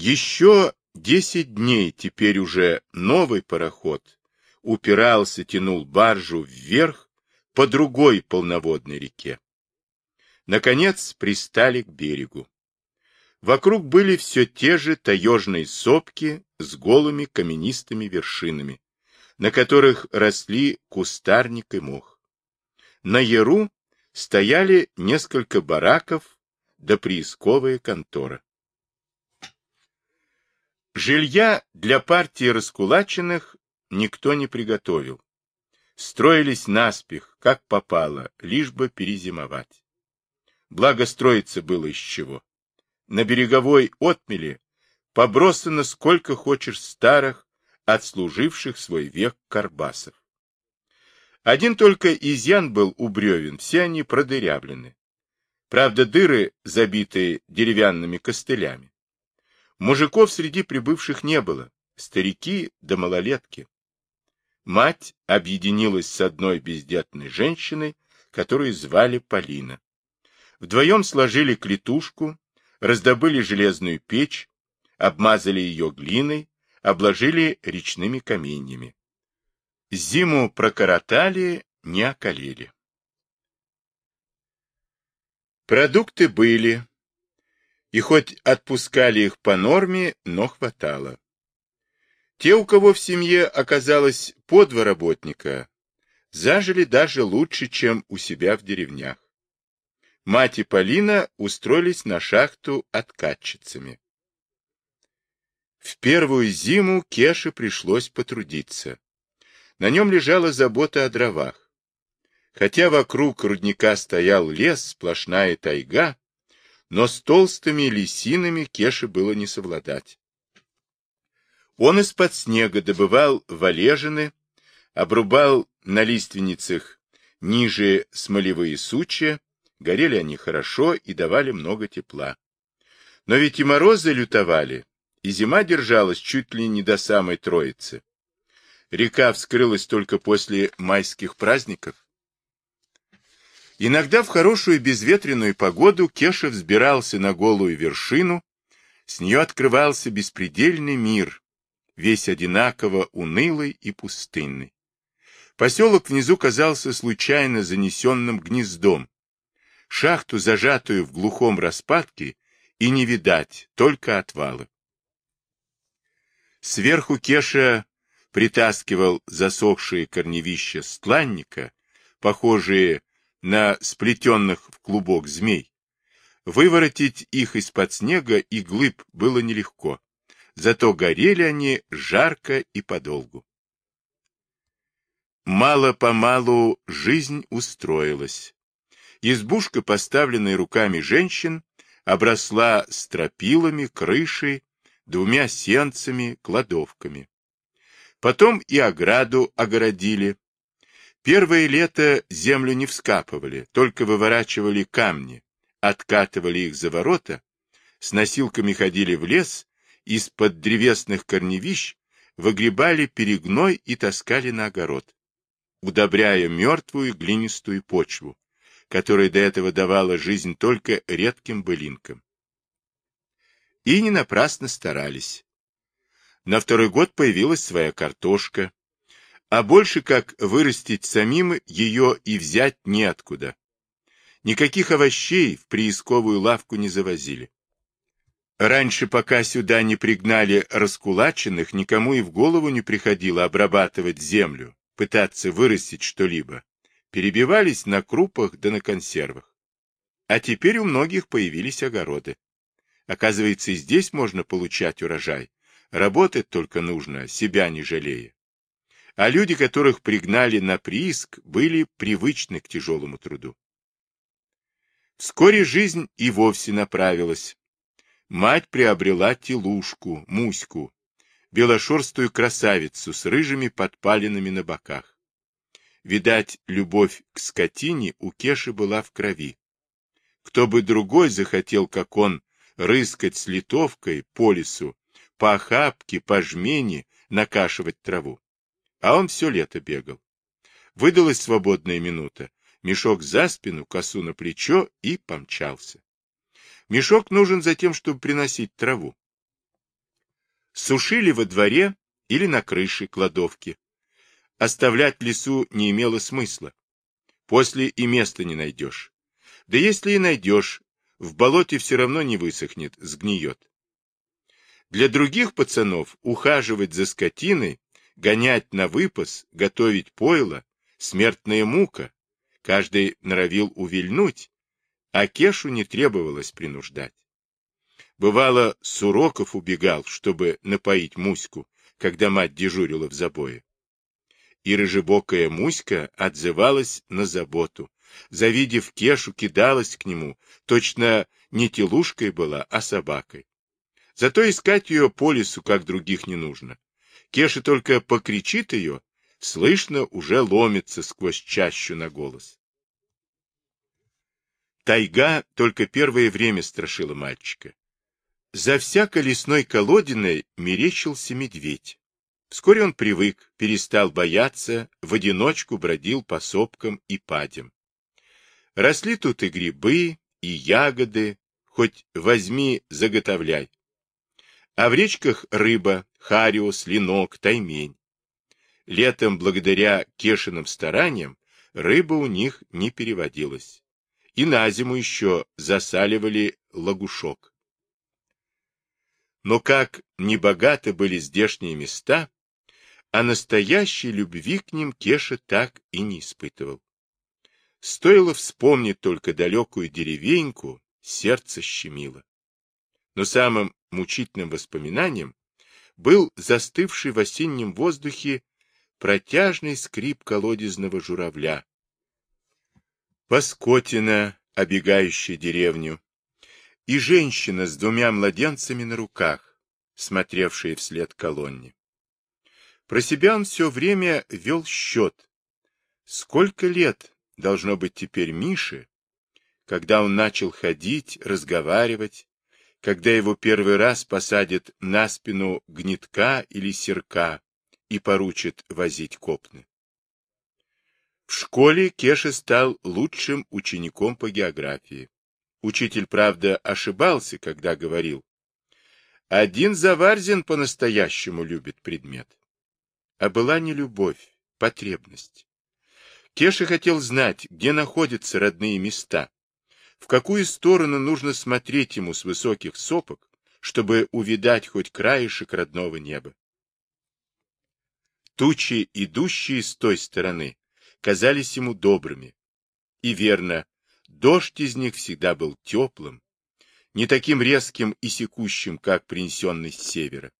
Еще десять дней теперь уже новый пароход упирался, тянул баржу вверх по другой полноводной реке. Наконец пристали к берегу. Вокруг были все те же таежные сопки с голыми каменистыми вершинами, на которых росли кустарник и мох. На яру стояли несколько бараков да приисковая контора. Жилья для партии раскулаченных никто не приготовил. Строились наспех, как попало, лишь бы перезимовать. Благо строиться было из чего. На береговой отмели побросано сколько хочешь старых, отслуживших свой век карбасов. Один только изъян был у бревен, все они продырявлены. Правда, дыры, забитые деревянными костылями. Мужиков среди прибывших не было, старики да малолетки. Мать объединилась с одной бездетной женщиной, которую звали Полина. Вдвоем сложили клетушку, раздобыли железную печь, обмазали ее глиной, обложили речными каменьями. Зиму прокоротали, не околели. Продукты были, и хоть отпускали их по норме, но хватало. Те, у кого в семье оказалось по два работника, зажили даже лучше, чем у себя в деревнях. Мать и Полина устроились на шахту откатчицами. В первую зиму Кеше пришлось потрудиться. На нем лежала забота о дровах. Хотя вокруг рудника стоял лес, сплошная тайга, но с толстыми лисинами Кеше было не совладать. Он из-под снега добывал валежины, обрубал на лиственницах ниже смолевые сучья, Горели они хорошо и давали много тепла. Но ведь и морозы лютовали, и зима держалась чуть ли не до самой Троицы. Река вскрылась только после майских праздников. Иногда в хорошую безветренную погоду Кеша взбирался на голую вершину, с нее открывался беспредельный мир, весь одинаково унылый и пустынный. Поселок внизу казался случайно занесенным гнездом, шахту, зажатую в глухом распадке, и не видать, только отвалы. Сверху Кеша притаскивал засохшие корневища стланника, похожие на сплетенных в клубок змей. Выворотить их из-под снега и глыб было нелегко, зато горели они жарко и подолгу. Мало-помалу жизнь устроилась. Избушка, поставленная руками женщин, обросла стропилами, крышей, двумя сенцами, кладовками. Потом и ограду огородили. Первое лето землю не вскапывали, только выворачивали камни, откатывали их за ворота, с носилками ходили в лес, из-под древесных корневищ выгребали перегной и таскали на огород, удобряя мертвую глинистую почву которая до этого давала жизнь только редким былинкам. И не напрасно старались. На второй год появилась своя картошка, а больше как вырастить самим ее и взять неоткуда. Никаких овощей в приисковую лавку не завозили. Раньше, пока сюда не пригнали раскулаченных, никому и в голову не приходило обрабатывать землю, пытаться вырастить что-либо перебивались на крупах да на консервах. А теперь у многих появились огороды. Оказывается, и здесь можно получать урожай. Работать только нужно, себя не жалея. А люди, которых пригнали на прииск, были привычны к тяжелому труду. Вскоре жизнь и вовсе направилась. Мать приобрела телушку, Муську, белошерстую красавицу с рыжими подпалинами на боках. Видать, любовь к скотине у Кеши была в крови. Кто бы другой захотел, как он, рыскать с литовкой по лесу, по охапке, по жмени, накашивать траву. А он все лето бегал. Выдалась свободная минута, мешок за спину, косу на плечо и помчался. Мешок нужен за тем, чтобы приносить траву. Сушили во дворе или на крыше кладовки. Оставлять лесу не имело смысла. После и места не найдешь. Да если и найдешь, в болоте все равно не высохнет, сгниет. Для других пацанов ухаживать за скотиной, гонять на выпас, готовить пойло — смертная мука. Каждый норовил увильнуть, а Кешу не требовалось принуждать. Бывало, с уроков убегал, чтобы напоить Муську, когда мать дежурила в забое. И рыжебокая Муська отзывалась на заботу. Завидев Кешу, кидалась к нему, точно не телушкой была, а собакой. Зато искать ее по лесу, как других, не нужно. Кеша только покричит ее, слышно, уже ломится сквозь чащу на голос. Тайга только первое время страшила мальчика. За всякой лесной колодиной мерещился медведь. Вскоре он привык, перестал бояться, в одиночку бродил по сопкам и падям. Росли тут и грибы, и ягоды, хоть возьми, заготовляй. А в речках рыба, хариус, ленок, таймень. Летом, благодаря Кешиным стараниям, рыба у них не переводилась. И на зиму еще засаливали лагушок. Но как небогаты были здешние места, а настоящей любви к ним Кеша так и не испытывал. Стоило вспомнить только далекую деревеньку, сердце щемило. Но самым мучительным воспоминанием был застывший в осеннем воздухе протяжный скрип колодезного журавля. Паскотина, обегающая деревню, и женщина с двумя младенцами на руках, смотревшая вслед колонне. Про себя он все время вел счет. Сколько лет должно быть теперь Мише, когда он начал ходить, разговаривать, когда его первый раз посадят на спину гнетка или серка и поручат возить копны. В школе Кеша стал лучшим учеником по географии. Учитель, правда, ошибался, когда говорил, один Заварзин по-настоящему любит предмет. А была не любовь, потребность. Кеша хотел знать, где находятся родные места, в какую сторону нужно смотреть ему с высоких сопок, чтобы увидать хоть краешек родного неба. Тучи, идущие с той стороны, казались ему добрыми. И верно, Дождь из них всегда был теплым, не таким резким и секущим, как принесенный с севера.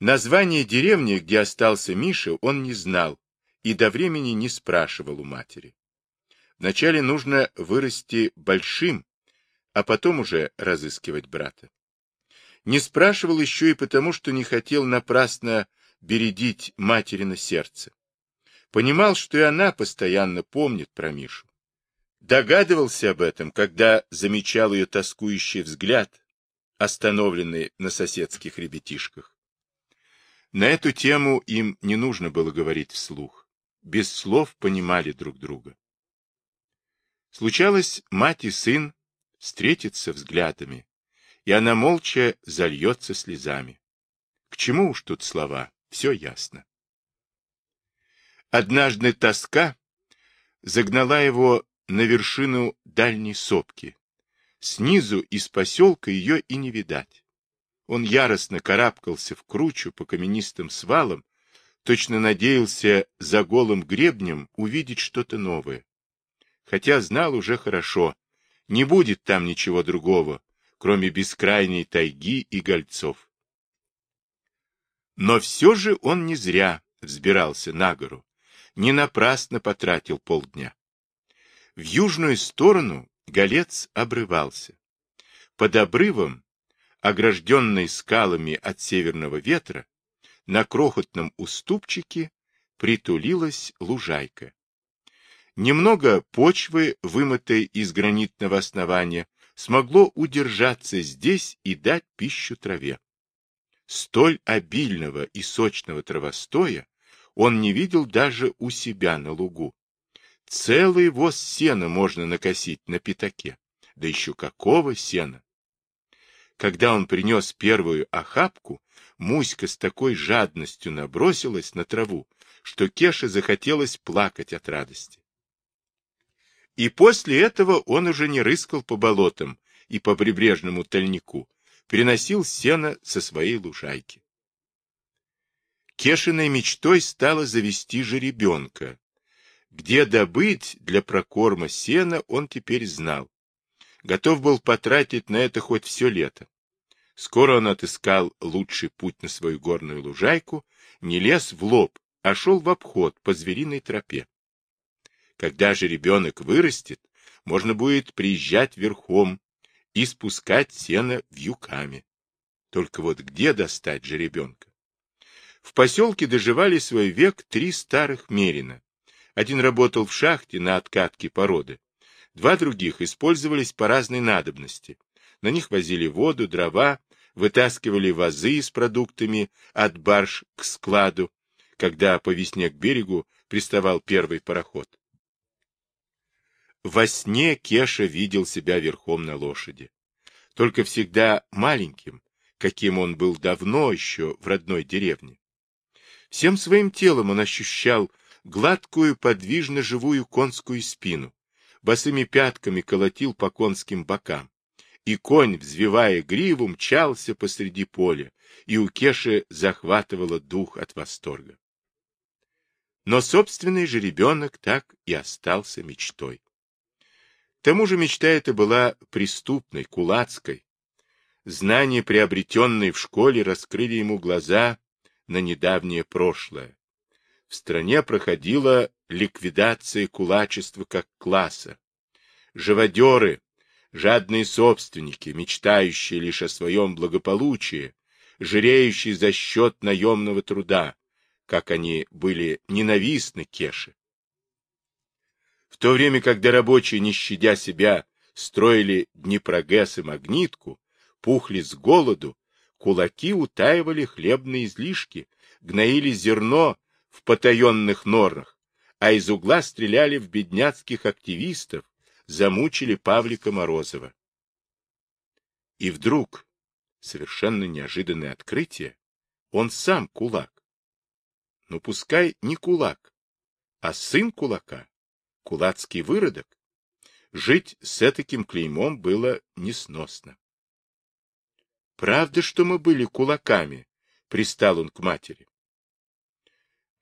Название деревни, где остался Миша, он не знал и до времени не спрашивал у матери. Вначале нужно вырасти большим, а потом уже разыскивать брата. Не спрашивал еще и потому, что не хотел напрасно бередить материно сердце. Понимал, что и она постоянно помнит про Мишу. Догадывался об этом, когда замечал ее тоскующий взгляд, остановленный на соседских ребятишках. На эту тему им не нужно было говорить вслух. Без слов понимали друг друга. Случалось, мать и сын встретятся взглядами, и она молча зальется слезами. К чему уж тут слова, все ясно. Однажды тоска загнала его на вершину дальней сопки. Снизу из поселка ее и не видать. Он яростно карабкался в кручу по каменистым свалам, точно надеялся за голым гребнем увидеть что-то новое. Хотя знал уже хорошо, не будет там ничего другого, кроме бескрайней тайги и гольцов. Но все же он не зря взбирался на гору, не напрасно потратил полдня. В южную сторону голец обрывался. Под обрывом, огражденный скалами от северного ветра, на крохотном уступчике притулилась лужайка. Немного почвы, вымытой из гранитного основания, смогло удержаться здесь и дать пищу траве. Столь обильного и сочного травостоя он не видел даже у себя на лугу. Целый воз сена можно накосить на пятаке. Да еще какого сена! Когда он принес первую охапку, Муська с такой жадностью набросилась на траву, что Кеше захотелось плакать от радости. И после этого он уже не рыскал по болотам и по прибрежному тальнику, приносил сено со своей лужайки. Кешиной мечтой стало завести жеребенка. Где добыть для прокорма сена, он теперь знал. Готов был потратить на это хоть все лето. Скоро он отыскал лучший путь на свою горную лужайку, не лез в лоб, а шел в обход по звериной тропе. Когда же ребенок вырастет, можно будет приезжать верхом и спускать сено вьюками. Только вот где достать же ребенка? В поселке доживали свой век три старых мерина. Один работал в шахте на откатке породы. Два других использовались по разной надобности. На них возили воду, дрова, вытаскивали вазы с продуктами от барж к складу, когда по весне к берегу приставал первый пароход. Во сне Кеша видел себя верхом на лошади. Только всегда маленьким, каким он был давно еще в родной деревне. Всем своим телом он ощущал гладкую, подвижно живую конскую спину, босыми пятками колотил по конским бокам, и конь, взвивая гриву, мчался посреди поля, и у Кеши захватывало дух от восторга. Но собственный же ребенок так и остался мечтой. Тому же мечта эта была преступной, кулацкой. Знания, приобретенные в школе, раскрыли ему глаза на недавнее прошлое. В стране проходила ликвидация кулачества как класса. Живодеры, жадные собственники, мечтающие лишь о своем благополучии, жиреющие за счет наемного труда, как они были ненавистны Кеше. В то время, когда рабочие, не щадя себя, строили Днепрогэс и Магнитку, пухли с голоду, Кулаки утаивали хлебные излишки, гноили зерно в потаенных норах, а из угла стреляли в бедняцких активистов, замучили Павлика Морозова. И вдруг, совершенно неожиданное открытие, он сам кулак. Ну, пускай не кулак, а сын кулака, кулацкий выродок. Жить с таким клеймом было несносно. Правда, что мы были кулаками? Пристал он к матери.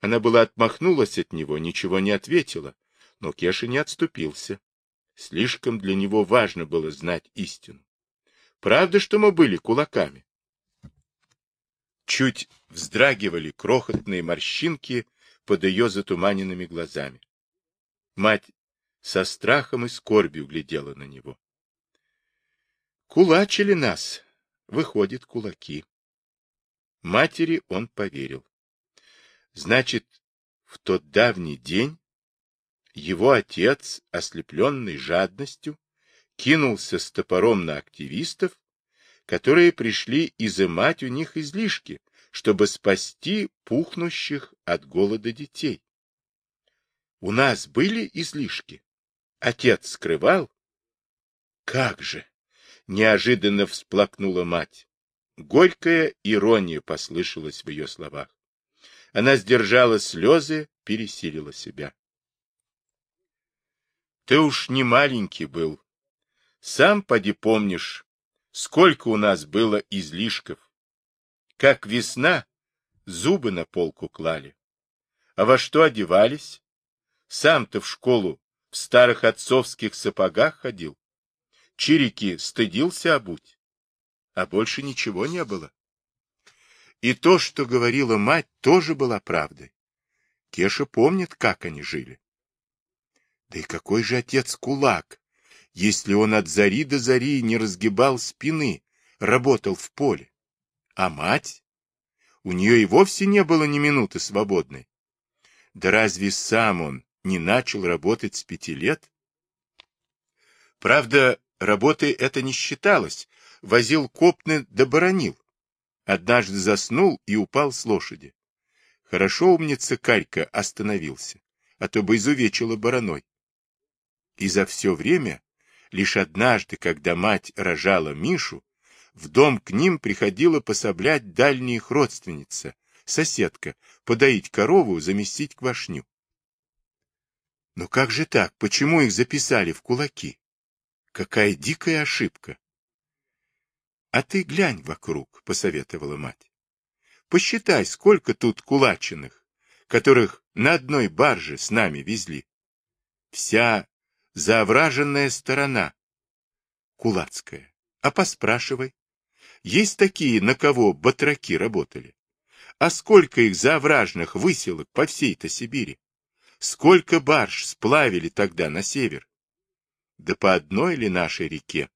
Она была отмахнулась от него, ничего не ответила, но Кеша не отступился. Слишком для него важно было знать истину. Правда, что мы были кулаками? Чуть вздрагивали крохотные морщинки под ее затуманенными глазами. Мать со страхом и скорбью глядела на него. Кулачили нас, Выходит, кулаки. Матери он поверил. Значит, в тот давний день его отец, ослепленный жадностью, кинулся с топором на активистов, которые пришли изымать у них излишки, чтобы спасти пухнущих от голода детей. У нас были излишки. Отец скрывал? Как же! Неожиданно всплакнула мать. Горькая ирония послышалась в ее словах. Она сдержала слезы, пересилила себя. Ты уж не маленький был. Сам поди помнишь, сколько у нас было излишков. Как весна, зубы на полку клали. А во что одевались? Сам-то в школу в старых отцовских сапогах ходил чирики стыдился обуть, а больше ничего не было. И то, что говорила мать, тоже была правдой. Кеша помнит, как они жили. Да и какой же отец кулак, если он от зари до зари не разгибал спины, работал в поле. А мать? У нее и вовсе не было ни минуты свободной. Да разве сам он не начал работать с пяти лет? Правда, Работой это не считалось. Возил копны да боронил. Однажды заснул и упал с лошади. Хорошо умница Карька остановился, а то бы изувечила бороной. И за все время, лишь однажды, когда мать рожала Мишу, в дом к ним приходила пособлять дальняя их родственница, соседка, подоить корову, заместить квашню. Но как же так? Почему их записали в кулаки? Какая дикая ошибка! — А ты глянь вокруг, — посоветовала мать. — Посчитай, сколько тут кулачиных, которых на одной барже с нами везли. Вся заовраженная сторона. Кулацкая. А поспрашивай. Есть такие, на кого батраки работали. А сколько их заовражных выселок по всей-то Сибири? Сколько барж сплавили тогда на север? Да по одной ли нашей реке?